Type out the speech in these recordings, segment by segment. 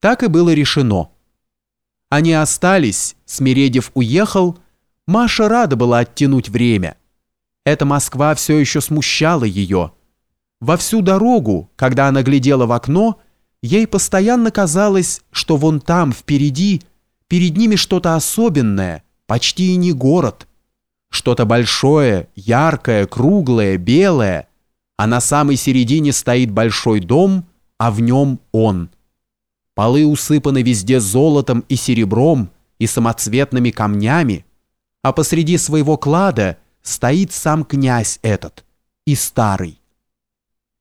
Так и было решено. Они остались, Смиредев уехал, Маша рада была оттянуть время. Эта Москва все еще смущала ее. Во всю дорогу, когда она глядела в окно, ей постоянно казалось, что вон там, впереди, перед ними что-то особенное, почти и не город. Что-то большое, яркое, круглое, белое, а на самой середине стоит большой дом, а в нем он – Полы усыпаны везде золотом и серебром и самоцветными камнями, а посреди своего клада стоит сам князь этот, и старый.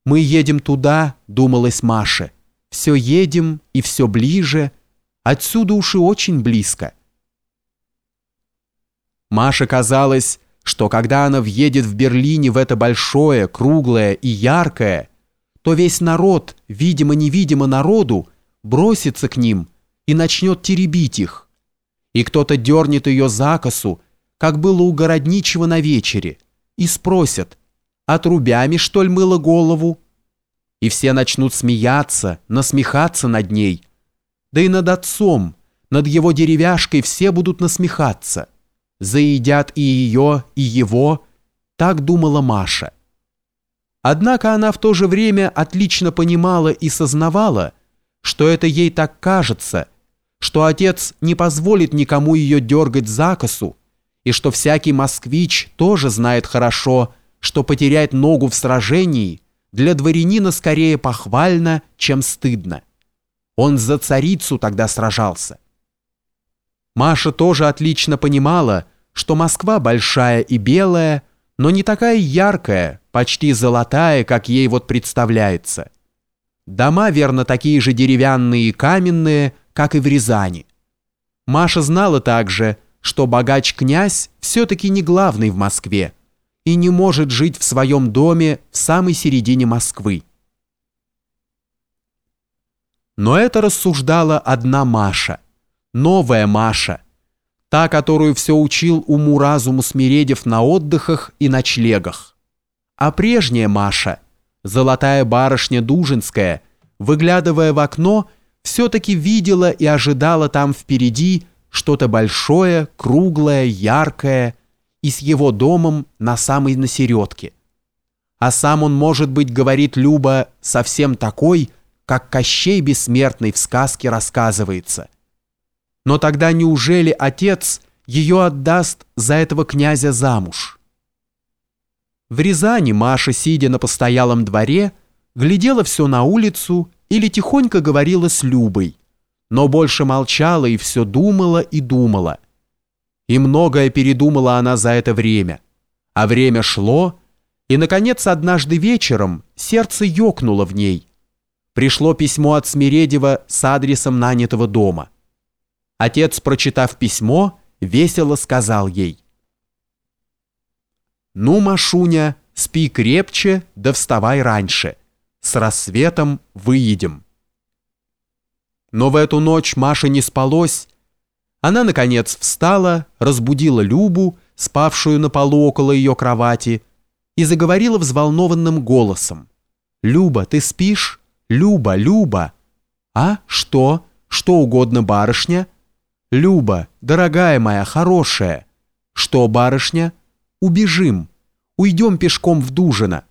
«Мы едем туда», — думалась Маша, — «все едем и все ближе, отсюда уж и очень близко». Маше казалось, что когда она въедет в Берлине в это большое, круглое и яркое, то весь народ, видимо-невидимо народу, бросится к ним и начнет теребить их. И кто-то дернет ее за косу, как было у городничего на вечере, и спросят, отрубями, что ли, мыло голову? И все начнут смеяться, насмехаться над ней. Да и над отцом, над его деревяшкой все будут насмехаться. Заедят и ее, и его, так думала Маша. Однако она в то же время отлично понимала и сознавала, что это ей так кажется, что отец не позволит никому ее дергать за косу, и что всякий москвич тоже знает хорошо, что потерять ногу в сражении для дворянина скорее похвально, чем стыдно. Он за царицу тогда сражался. Маша тоже отлично понимала, что Москва большая и белая, но не такая яркая, почти золотая, как ей вот представляется – Дома, верно, такие же деревянные и каменные, как и в Рязани. Маша знала также, что богач-князь все-таки не главный в Москве и не может жить в своем доме в самой середине Москвы. Но это рассуждала одна Маша, новая Маша, та, которую все учил уму-разуму Смиредев на отдыхах и ночлегах. А прежняя Маша – Золотая барышня Дужинская, выглядывая в окно, все-таки видела и ожидала там впереди что-то большое, круглое, яркое и с его домом на самой насередке. А сам он, может быть, говорит Люба, совсем такой, как Кощей Бессмертный в сказке рассказывается. Но тогда неужели отец ее отдаст за этого князя замуж? В Рязани Маша, сидя на постоялом дворе, глядела все на улицу или тихонько говорила с Любой, но больше молчала и все думала и думала. И многое передумала она за это время. А время шло, и, наконец, однажды вечером сердце ёкнуло в ней. Пришло письмо от Смиредева с адресом нанятого дома. Отец, прочитав письмо, весело сказал ей – «Ну, Машуня, спи крепче, да вставай раньше. С рассветом выедем». Но в эту ночь Маша не спалось. Она, наконец, встала, разбудила Любу, спавшую на полу около ее кровати, и заговорила взволнованным голосом. «Люба, ты спишь? Люба, Люба!» «А? Что? Что угодно, барышня?» «Люба, дорогая моя, хорошая!» «Что, барышня?» Убежим. Уйдем пешком в Дужино.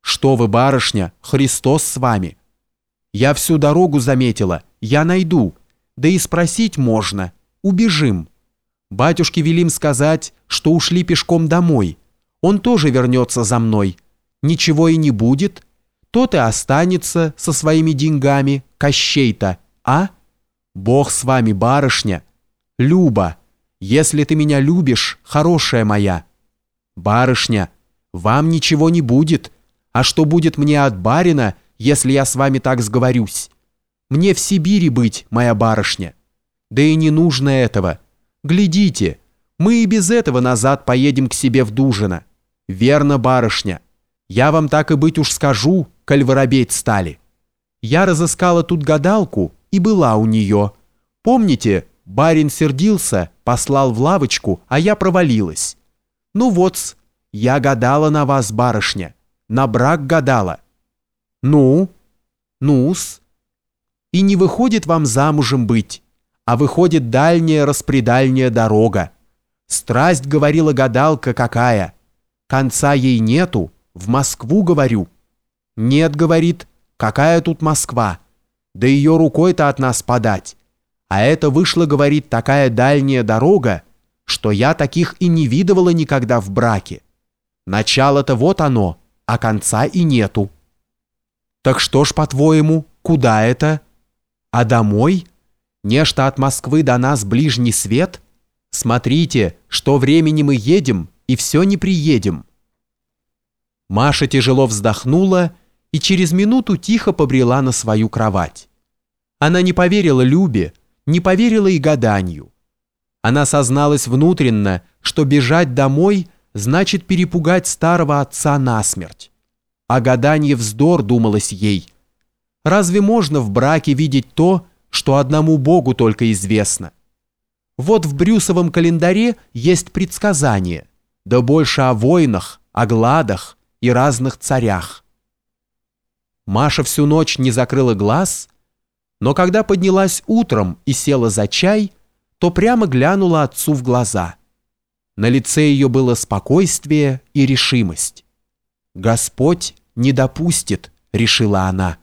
Что вы, барышня, Христос с вами. Я всю дорогу заметила, я найду. Да и спросить можно. Убежим. Батюшке велим сказать, что ушли пешком домой. Он тоже вернется за мной. Ничего и не будет. Тот и останется со своими деньгами, Кощей-то, а? Бог с вами, барышня. Люба, если ты меня любишь, хорошая моя, «Барышня, вам ничего не будет, а что будет мне от барина, если я с вами так сговорюсь? Мне в Сибири быть, моя барышня. Да и не нужно этого. Глядите, мы и без этого назад поедем к себе в Дужино. Верно, барышня. Я вам так и быть уж скажу, коль воробеть стали. Я разыскала тут гадалку и была у нее. Помните, барин сердился, послал в лавочку, а я провалилась. Ну вот, я гадала на вас, барышня, на брак гадала. Ну? Ну-с? и не выходит вам замужем быть, а выходит дальняя распредальняя дорога. Страсть, говорила гадалка, какая. Конца ей нету, в Москву говорю. Нет, говорит, какая тут Москва? Да ее рукой-то от нас подать. А это вышла, говорит, такая дальняя дорога, что я таких и не видывала никогда в браке. Начало-то вот оно, а конца и нету. Так что ж, по-твоему, куда это? А домой? Нечто от Москвы до нас ближний свет? Смотрите, что времени мы едем, и все не приедем. Маша тяжело вздохнула и через минуту тихо побрела на свою кровать. Она не поверила Любе, не поверила и гаданию. Она созналась внутренно, что бежать домой значит перепугать старого отца насмерть. А гаданье вздор, думалось ей. Разве можно в браке видеть то, что одному Богу только известно? Вот в Брюсовом календаре есть предсказание, да больше о войнах, о гладах и разных царях. Маша всю ночь не закрыла глаз, но когда поднялась утром и села за чай, то прямо глянула отцу в глаза. На лице ее было спокойствие и решимость. «Господь не допустит», — решила она.